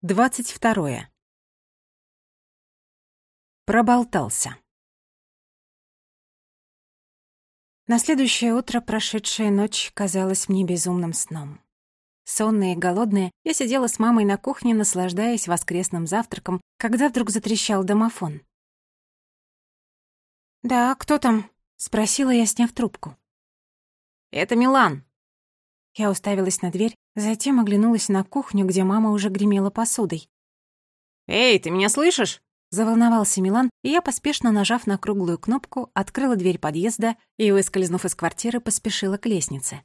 Двадцать второе. Проболтался. На следующее утро прошедшая ночь казалась мне безумным сном. Сонная и голодная, я сидела с мамой на кухне, наслаждаясь воскресным завтраком, когда вдруг затрещал домофон. «Да, кто там?» — спросила я, сняв трубку. «Это Милан». Я уставилась на дверь, затем оглянулась на кухню, где мама уже гремела посудой. «Эй, ты меня слышишь?» Заволновался Милан, и я, поспешно нажав на круглую кнопку, открыла дверь подъезда и, выскользнув из квартиры, поспешила к лестнице.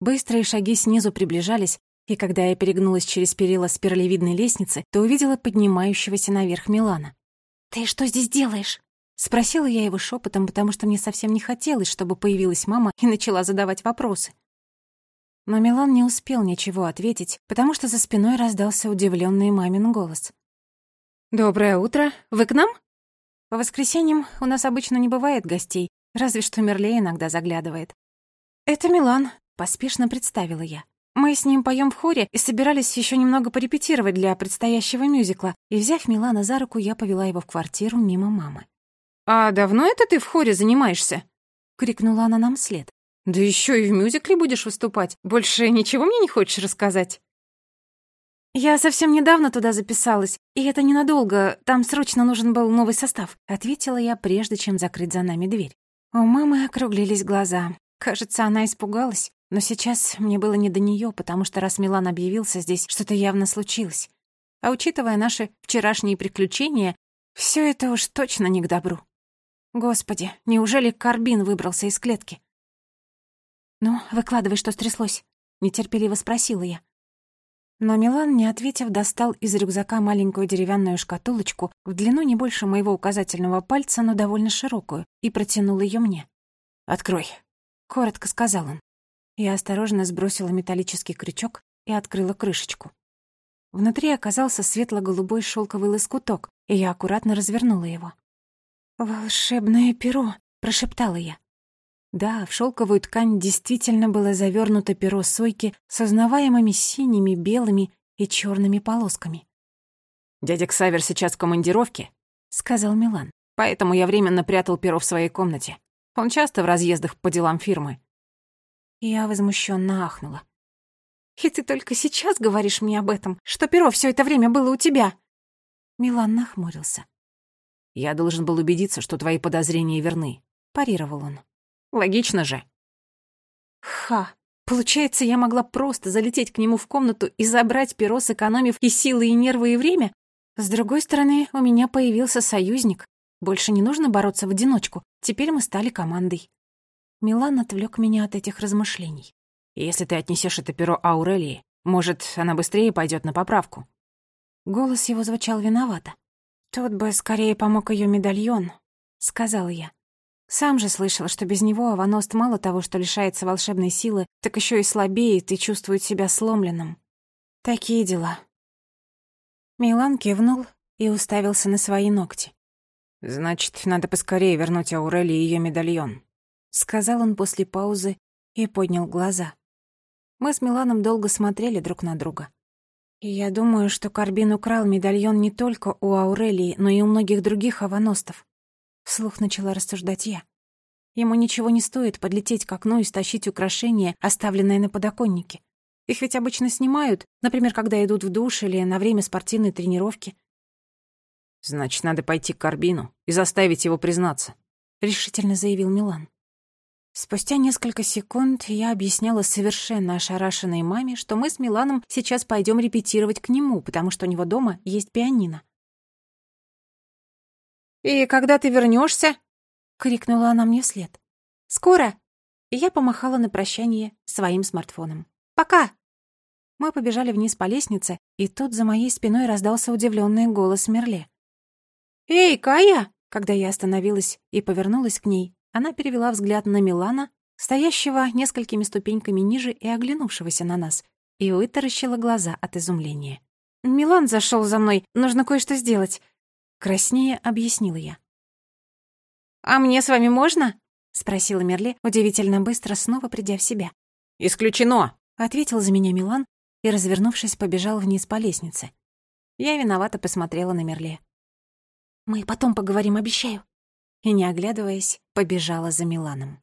Быстрые шаги снизу приближались, и когда я перегнулась через перила спиралевидной лестницы, то увидела поднимающегося наверх Милана. «Ты что здесь делаешь?» Спросила я его шепотом, потому что мне совсем не хотелось, чтобы появилась мама и начала задавать вопросы. Но Милан не успел ничего ответить, потому что за спиной раздался удивленный мамин голос. «Доброе утро. Вы к нам?» По воскресеньям у нас обычно не бывает гостей, разве что Мерле иногда заглядывает. «Это Милан», — поспешно представила я. Мы с ним поем в хоре и собирались еще немного порепетировать для предстоящего мюзикла, и, взяв Милана за руку, я повела его в квартиру мимо мамы. «А давно это ты в хоре занимаешься?» — крикнула она нам вслед. «Да еще и в мюзикле будешь выступать. Больше ничего мне не хочешь рассказать?» «Я совсем недавно туда записалась, и это ненадолго, там срочно нужен был новый состав», — ответила я, прежде чем закрыть за нами дверь. У мамы округлились глаза. Кажется, она испугалась, но сейчас мне было не до нее, потому что раз Милан объявился здесь, что-то явно случилось. А учитывая наши вчерашние приключения, все это уж точно не к добру. Господи, неужели Карбин выбрался из клетки? «Ну, выкладывай, что стряслось», — нетерпеливо спросила я. Но Милан, не ответив, достал из рюкзака маленькую деревянную шкатулочку в длину не больше моего указательного пальца, но довольно широкую, и протянул ее мне. «Открой», — коротко сказал он. Я осторожно сбросила металлический крючок и открыла крышечку. Внутри оказался светло-голубой шелковый лоскуток, и я аккуратно развернула его. «Волшебное перо», — прошептала я. Да, в шелковую ткань действительно было завернуто перо сойки с узнаваемыми синими, белыми и черными полосками. «Дядя Ксавер сейчас в командировке», — сказал Милан. «Поэтому я временно прятал перо в своей комнате. Он часто в разъездах по делам фирмы». Я возмущенно ахнула. «И ты только сейчас говоришь мне об этом, что перо все это время было у тебя?» Милан нахмурился. «Я должен был убедиться, что твои подозрения верны», — парировал он. Логично же. Ха. Получается, я могла просто залететь к нему в комнату и забрать перо, сэкономив и силы, и нервы, и время? С другой стороны, у меня появился союзник. Больше не нужно бороться в одиночку. Теперь мы стали командой. Милан отвлек меня от этих размышлений. «Если ты отнесешь это перо Аурелии, может, она быстрее пойдет на поправку?» Голос его звучал виновато. «Тут бы скорее помог ее медальон», — сказала я. Сам же слышал, что без него Аваност мало того, что лишается волшебной силы, так еще и слабеет и чувствует себя сломленным. Такие дела. Милан кивнул и уставился на свои ногти. «Значит, надо поскорее вернуть Аурели ее медальон», — сказал он после паузы и поднял глаза. Мы с Миланом долго смотрели друг на друга. И я думаю, что Карбин украл медальон не только у Аурелии, но и у многих других аваностов. Вслух начала рассуждать я. Ему ничего не стоит подлететь к окну и стащить украшения, оставленные на подоконнике. Их ведь обычно снимают, например, когда идут в душ или на время спортивной тренировки. «Значит, надо пойти к Карбину и заставить его признаться», — решительно заявил Милан. Спустя несколько секунд я объясняла совершенно ошарашенной маме, что мы с Миланом сейчас пойдем репетировать к нему, потому что у него дома есть пианино. «И когда ты вернешься? крикнула она мне вслед. «Скоро!» И я помахала на прощание своим смартфоном. «Пока!» Мы побежали вниз по лестнице, и тут за моей спиной раздался удивленный голос Мерле. «Эй, Кая!» Когда я остановилась и повернулась к ней, она перевела взгляд на Милана, стоящего несколькими ступеньками ниже и оглянувшегося на нас, и вытаращила глаза от изумления. «Милан зашел за мной, нужно кое-что сделать. Краснее объяснила я. «А мне с вами можно?» — спросила Мерли, удивительно быстро, снова придя в себя. «Исключено!» — ответил за меня Милан и, развернувшись, побежал вниз по лестнице. Я виновато посмотрела на Мерле. «Мы потом поговорим, обещаю». И, не оглядываясь, побежала за Миланом.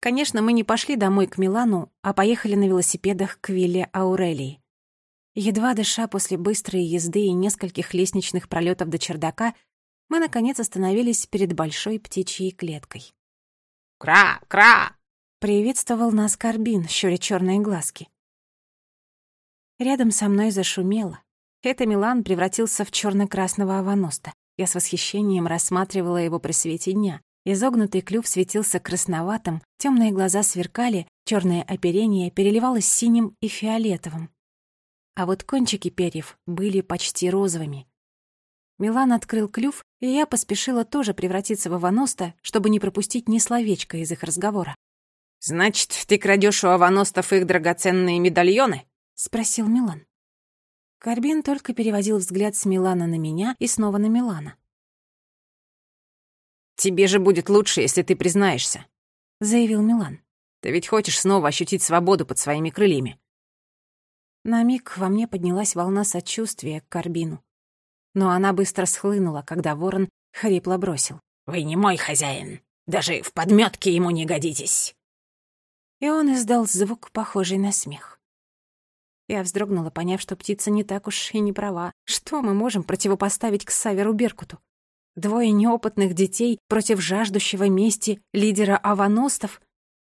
Конечно, мы не пошли домой к Милану, а поехали на велосипедах к вилле Аурелии. Едва дыша после быстрой езды и нескольких лестничных пролетов до чердака, мы, наконец, остановились перед большой птичьей клеткой. «Кра! Кра!» — приветствовал нас Карбин, щуря черные глазки. Рядом со мной зашумело. Это Милан превратился в черно красного аваноста. Я с восхищением рассматривала его при свете дня. Изогнутый клюв светился красноватым, темные глаза сверкали, черное оперение переливалось синим и фиолетовым. А вот кончики перьев были почти розовыми. Милан открыл клюв, и я поспешила тоже превратиться в аваноста, чтобы не пропустить ни словечка из их разговора. «Значит, ты крадешь у аваностов их драгоценные медальоны?» — спросил Милан. Карбин только переводил взгляд с Милана на меня и снова на Милана. «Тебе же будет лучше, если ты признаешься», — заявил Милан. «Ты ведь хочешь снова ощутить свободу под своими крыльями». На миг во мне поднялась волна сочувствия к Карбину. Но она быстро схлынула, когда ворон хрипло бросил. «Вы не мой хозяин. Даже в подметке ему не годитесь». И он издал звук, похожий на смех. Я вздрогнула, поняв, что птица не так уж и не права. Что мы можем противопоставить к Саверу Беркуту? Двое неопытных детей против жаждущего мести лидера аваностов,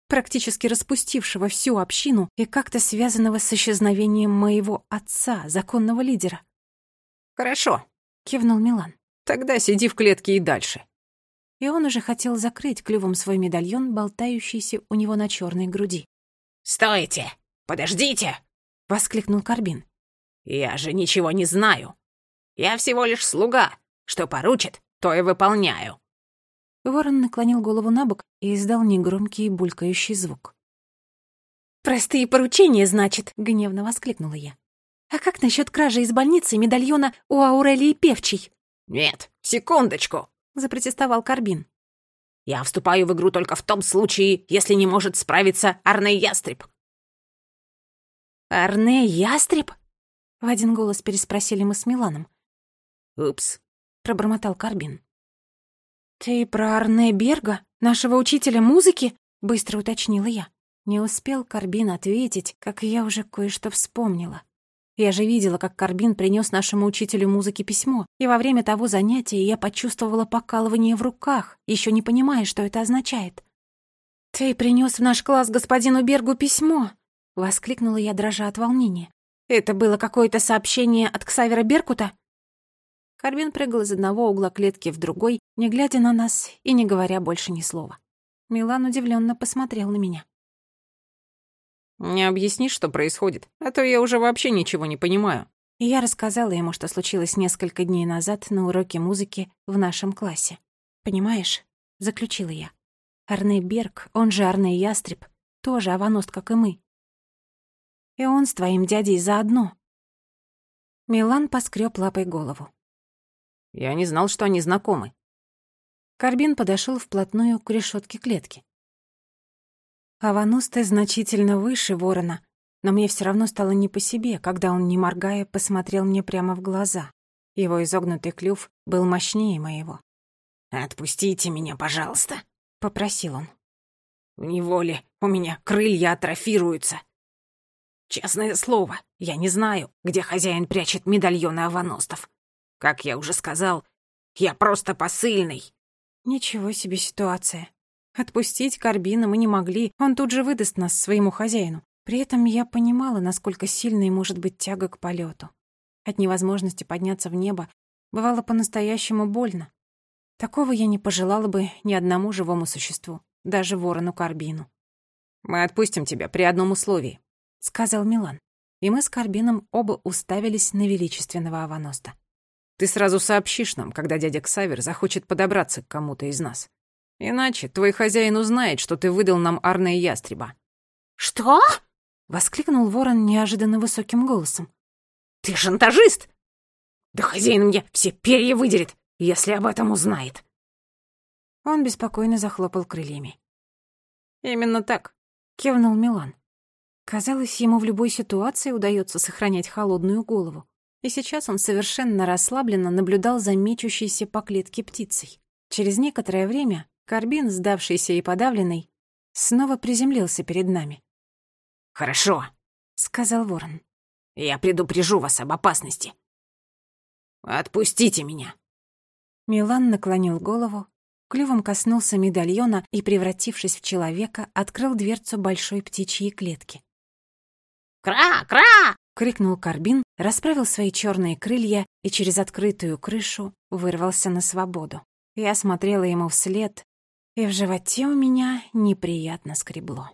практически распустившего всю общину и как-то связанного с исчезновением моего отца, законного лидера. «Хорошо», — кивнул Милан. «Тогда сиди в клетке и дальше». И он уже хотел закрыть клювом свой медальон, болтающийся у него на черной груди. «Стойте! Подождите!» — воскликнул Карбин. «Я же ничего не знаю. Я всего лишь слуга. Что поручит, то и выполняю». Ворон наклонил голову на бок и издал негромкий булькающий звук. «Простые поручения, значит», — гневно воскликнула я. «А как насчет кражи из больницы медальона у Аурелии Певчей?» «Нет, секундочку», — запротестовал Карбин. «Я вступаю в игру только в том случае, если не может справиться Арней Ястреб». «Арне Ястреб?» — в один голос переспросили мы с Миланом. «Упс», пробормотал Карбин. «Ты про Арне Берга, нашего учителя музыки?» — быстро уточнила я. Не успел Карбин ответить, как я уже кое-что вспомнила. Я же видела, как Карбин принес нашему учителю музыки письмо, и во время того занятия я почувствовала покалывание в руках, еще не понимая, что это означает. «Ты принес в наш класс господину Бергу письмо!» — воскликнула я, дрожа от волнения. «Это было какое-то сообщение от Ксавера Беркута?» Карбин прыгал из одного угла клетки в другой, не глядя на нас и не говоря больше ни слова. Милан удивленно посмотрел на меня. «Не объяснишь, что происходит, а то я уже вообще ничего не понимаю». И я рассказала ему, что случилось несколько дней назад на уроке музыки в нашем классе. «Понимаешь?» — заключила я. Арне Берг, он же Арне Ястреб, тоже аваност, как и мы. И он с твоим дядей заодно. Милан поскреб лапой голову. Я не знал, что они знакомы. Карбин подошел вплотную к решетке клетки. Авануста значительно выше ворона, но мне все равно стало не по себе, когда он, не моргая, посмотрел мне прямо в глаза. Его изогнутый клюв был мощнее моего. «Отпустите меня, пожалуйста», — попросил он. «В неволе у меня крылья атрофируются. Честное слово, я не знаю, где хозяин прячет медальоны аваностов. Как я уже сказал, я просто посыльный». «Ничего себе ситуация. Отпустить Карбина мы не могли, он тут же выдаст нас своему хозяину. При этом я понимала, насколько сильной может быть тяга к полету. От невозможности подняться в небо бывало по-настоящему больно. Такого я не пожелала бы ни одному живому существу, даже ворону Карбину. «Мы отпустим тебя при одном условии», — сказал Милан. И мы с Карбином оба уставились на величественного Аваноста. Ты сразу сообщишь нам, когда дядя Ксавер захочет подобраться к кому-то из нас. Иначе твой хозяин узнает, что ты выдал нам Арна и Ястреба». «Что?» — воскликнул ворон неожиданно высоким голосом. «Ты шантажист! Да хозяин мне все перья выдерет, если об этом узнает». Он беспокойно захлопал крыльями. «Именно так», — кивнул Милан. Казалось, ему в любой ситуации удается сохранять холодную голову. И сейчас он совершенно расслабленно наблюдал за мечущейся по клетке птицей. Через некоторое время Карбин, сдавшийся и подавленный, снова приземлился перед нами. «Хорошо», — сказал ворон. «Я предупрежу вас об опасности. Отпустите меня». Милан наклонил голову, клювом коснулся медальона и, превратившись в человека, открыл дверцу большой птичьей клетки. «Кра! Кра!» — крикнул Карбин, расправил свои черные крылья и через открытую крышу вырвался на свободу. Я смотрела ему вслед, и в животе у меня неприятно скребло.